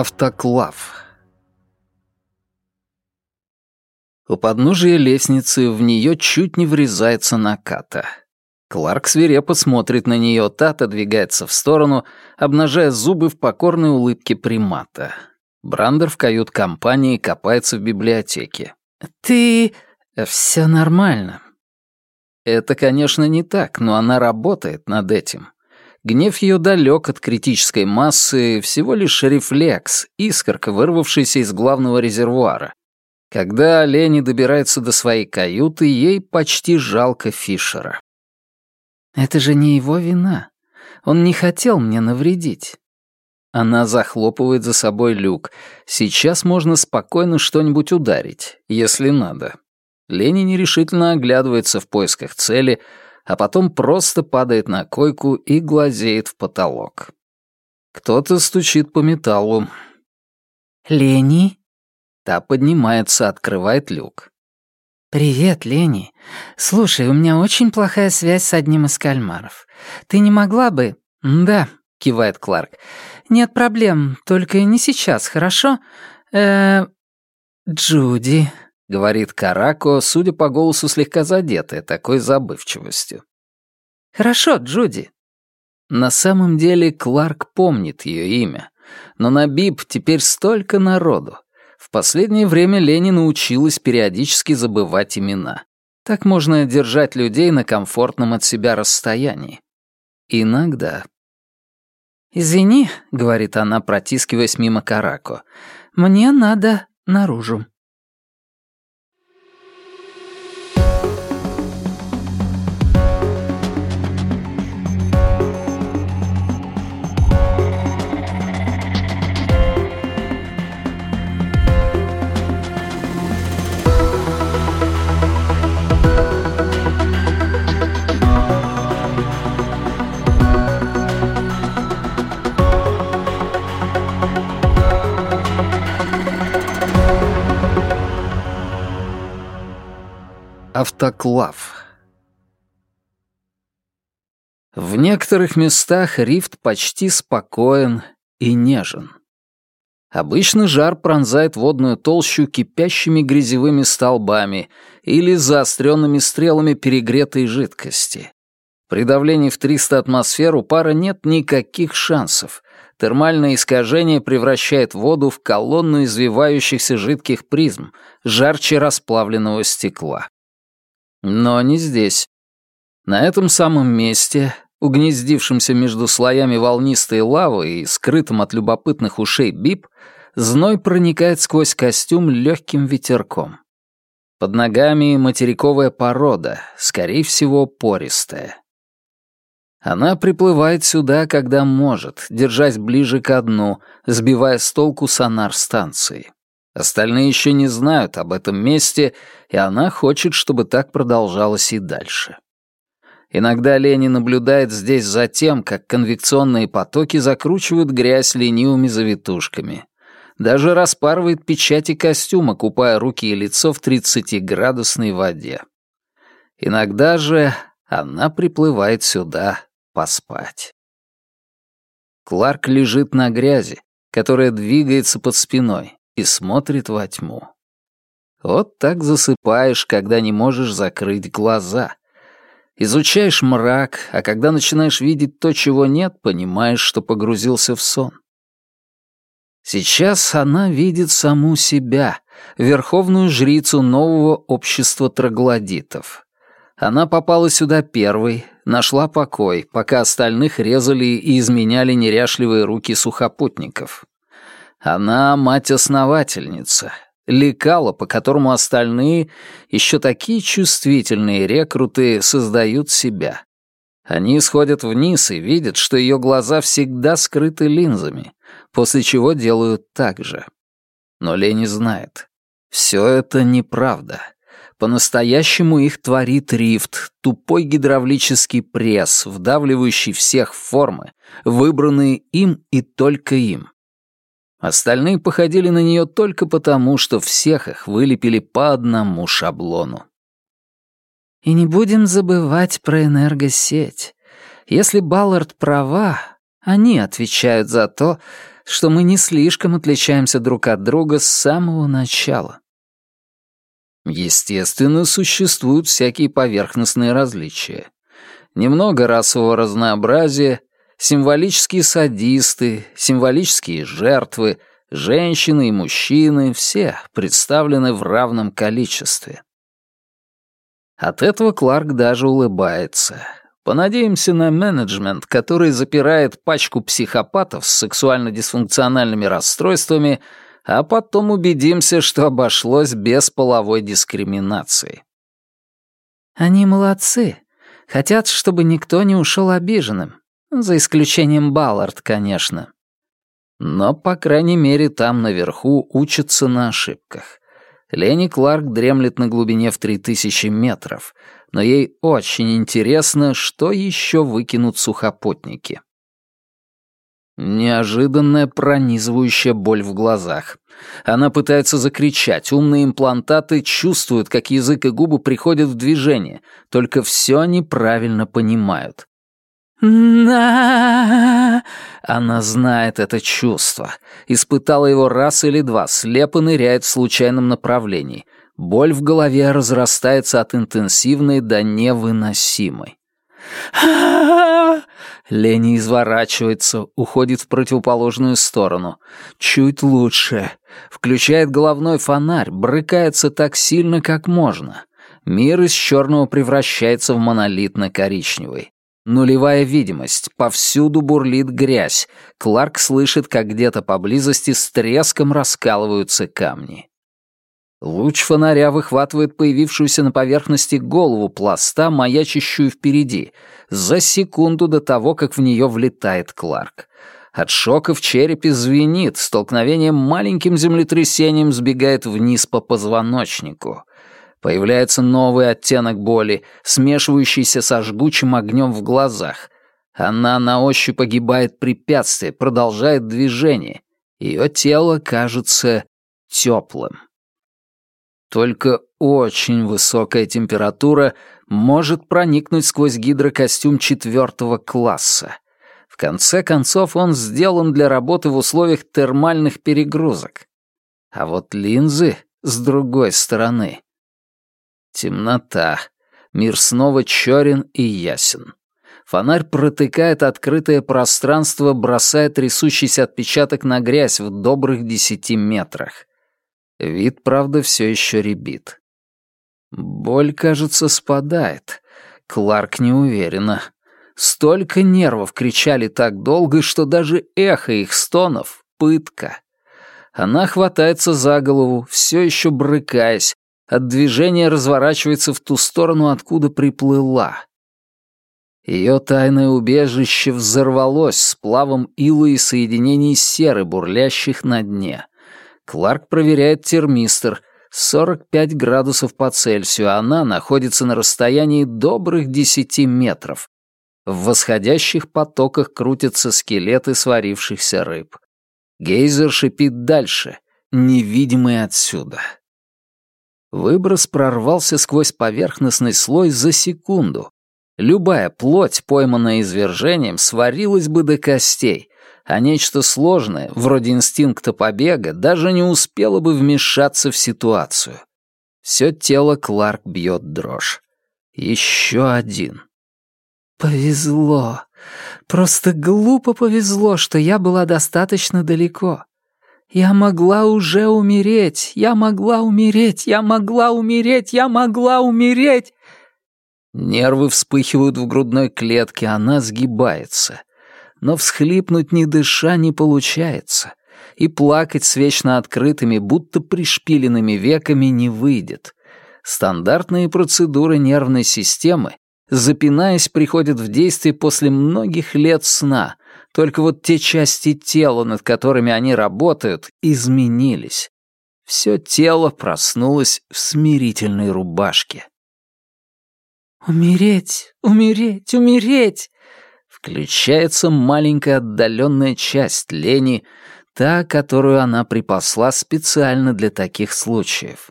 Автоклав. У подножия лестницы в нее чуть не врезается Наката. Кларк свирепо смотрит на нее, та отодвигается в сторону, обнажая зубы в покорной улыбке примата. Брандер в кают-компании копается в библиотеке. «Ты...» «Все нормально». Это, конечно, не так, но она работает над этим. Гнев ее далек от критической массы, всего лишь рефлекс, искорка, вырвавшаяся из главного резервуара. Когда Лени добирается до своей каюты, ей почти жалко Фишера. «Это же не его вина. Он не хотел мне навредить». Она захлопывает за собой люк. Сейчас можно спокойно что-нибудь ударить, если надо. Лени нерешительно оглядывается в поисках цели, а потом просто падает на койку и глазеет в потолок. Кто-то стучит по металлу. «Лени?» Та поднимается, открывает люк. «Привет, Лени. Слушай, у меня очень плохая связь с одним из кальмаров. Ты не могла бы...» «Да», — кивает Кларк. «Нет проблем, только не сейчас, хорошо? э Джуди», — говорит Карако, судя по голосу слегка задетая такой забывчивостью. «Хорошо, Джуди». На самом деле Кларк помнит ее имя, но на Бип теперь столько народу, в последнее время Лени научилась периодически забывать имена. Так можно держать людей на комфортном от себя расстоянии. Иногда. «Извини», — говорит она, протискиваясь мимо Карако, — «мне надо наружу». Автоклав. В некоторых местах рифт почти спокоен и нежен. Обычно жар пронзает водную толщу кипящими грязевыми столбами или заостренными стрелами перегретой жидкости. При давлении в 300 атмосфер у пара нет никаких шансов. Термальное искажение превращает воду в колонну извивающихся жидких призм, жарче расплавленного стекла. Но не здесь. На этом самом месте, угнездившемся между слоями волнистой лавы и скрытым от любопытных ушей бип, зной проникает сквозь костюм легким ветерком. Под ногами материковая порода, скорее всего, пористая. Она приплывает сюда, когда может, держась ближе к дну, сбивая с толку сонар станции. Остальные еще не знают об этом месте, и она хочет, чтобы так продолжалось и дальше. Иногда Лени наблюдает здесь за тем, как конвекционные потоки закручивают грязь ленивыми завитушками. Даже распарывает печати костюма, купая руки и лицо в 30-градусной воде. Иногда же она приплывает сюда поспать. Кларк лежит на грязи, которая двигается под спиной, и смотрит во тьму. Вот так засыпаешь, когда не можешь закрыть глаза. Изучаешь мрак, а когда начинаешь видеть то, чего нет, понимаешь, что погрузился в сон. Сейчас она видит саму себя, верховную жрицу нового общества троглодитов. Она попала сюда первой, нашла покой, пока остальных резали и изменяли неряшливые руки сухопутников. Она мать-основательница, лекала, по которому остальные, еще такие чувствительные рекруты, создают себя. Они сходят вниз и видят, что ее глаза всегда скрыты линзами, после чего делают так же. Но Лени знает, все это неправда. По-настоящему их творит рифт, тупой гидравлический пресс, вдавливающий всех в формы, выбранные им и только им. Остальные походили на нее только потому, что всех их вылепили по одному шаблону. И не будем забывать про энергосеть. Если Баллард права, они отвечают за то, что мы не слишком отличаемся друг от друга с самого начала. Естественно, существуют всякие поверхностные различия. Немного расового разнообразия, символические садисты, символические жертвы, женщины и мужчины — все представлены в равном количестве. От этого Кларк даже улыбается. Понадеемся на менеджмент, который запирает пачку психопатов с сексуально-дисфункциональными расстройствами, а потом убедимся, что обошлось без половой дискриминации. Они молодцы. Хотят, чтобы никто не ушел обиженным. За исключением Баллард, конечно. Но, по крайней мере, там наверху учатся на ошибках. Лени Кларк дремлет на глубине в 3000 метров, но ей очень интересно, что еще выкинут сухопутники. Неожиданная пронизывающая боль в глазах. Она пытается закричать, умные имплантаты чувствуют, как язык и губы приходят в движение, только все они правильно понимают. На Она знает это чувство. Испытала его раз или два, слепо ныряет в случайном направлении. Боль в голове разрастается от интенсивной до невыносимой. Лени изворачивается, уходит в противоположную сторону. Чуть лучше. Включает головной фонарь, брыкается так сильно, как можно. Мир из черного превращается в монолитно-коричневый. Нулевая видимость, повсюду бурлит грязь. Кларк слышит, как где-то поблизости с треском раскалываются камни. Луч фонаря выхватывает появившуюся на поверхности голову пласта, маячащую впереди, за секунду до того, как в нее влетает Кларк. От шока в черепе звенит, столкновением маленьким землетрясением сбегает вниз по позвоночнику. Появляется новый оттенок боли, смешивающийся со жгучим огнем в глазах. Она на ощупь погибает препятствие, продолжает движение. Ее тело кажется теплым. Только очень высокая температура может проникнуть сквозь гидрокостюм четвертого класса. В конце концов, он сделан для работы в условиях термальных перегрузок. А вот линзы с другой стороны. Темнота. Мир снова черен и ясен. Фонарь протыкает открытое пространство, бросая трясущийся отпечаток на грязь в добрых десяти метрах. Вид, правда, все еще ребит. Боль, кажется, спадает. Кларк не уверена. Столько нервов кричали так долго, что даже эхо их стонов — пытка. Она хватается за голову, все еще брыкаясь, от движения разворачивается в ту сторону, откуда приплыла. Ее тайное убежище взорвалось сплавом ила и соединений серы, бурлящих на дне. Кларк проверяет термистор. 45 градусов по Цельсию, она находится на расстоянии добрых 10 метров. В восходящих потоках крутятся скелеты сварившихся рыб. Гейзер шипит дальше, невидимый отсюда. Выброс прорвался сквозь поверхностный слой за секунду. Любая плоть, пойманная извержением, сварилась бы до костей, а нечто сложное, вроде инстинкта побега, даже не успело бы вмешаться в ситуацию. Все тело Кларк бьет дрожь. Еще один. Повезло. Просто глупо повезло, что я была достаточно далеко. Я могла уже умереть, я могла умереть, я могла умереть, я могла умереть. Нервы вспыхивают в грудной клетке, она сгибается. Но всхлипнуть не дыша не получается, и плакать с вечно открытыми, будто пришпиленными веками не выйдет. Стандартные процедуры нервной системы, запинаясь, приходят в действие после многих лет сна, только вот те части тела, над которыми они работают, изменились. Все тело проснулось в смирительной рубашке. «Умереть, умереть, умереть!» включается маленькая отдаленная часть лени, та, которую она припасла специально для таких случаев.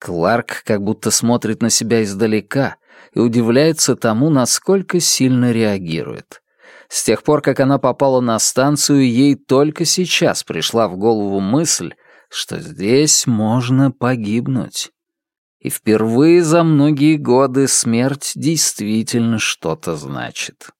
Кларк как будто смотрит на себя издалека и удивляется тому, насколько сильно реагирует. С тех пор, как она попала на станцию, ей только сейчас пришла в голову мысль, что здесь можно погибнуть. И впервые за многие годы смерть действительно что-то значит.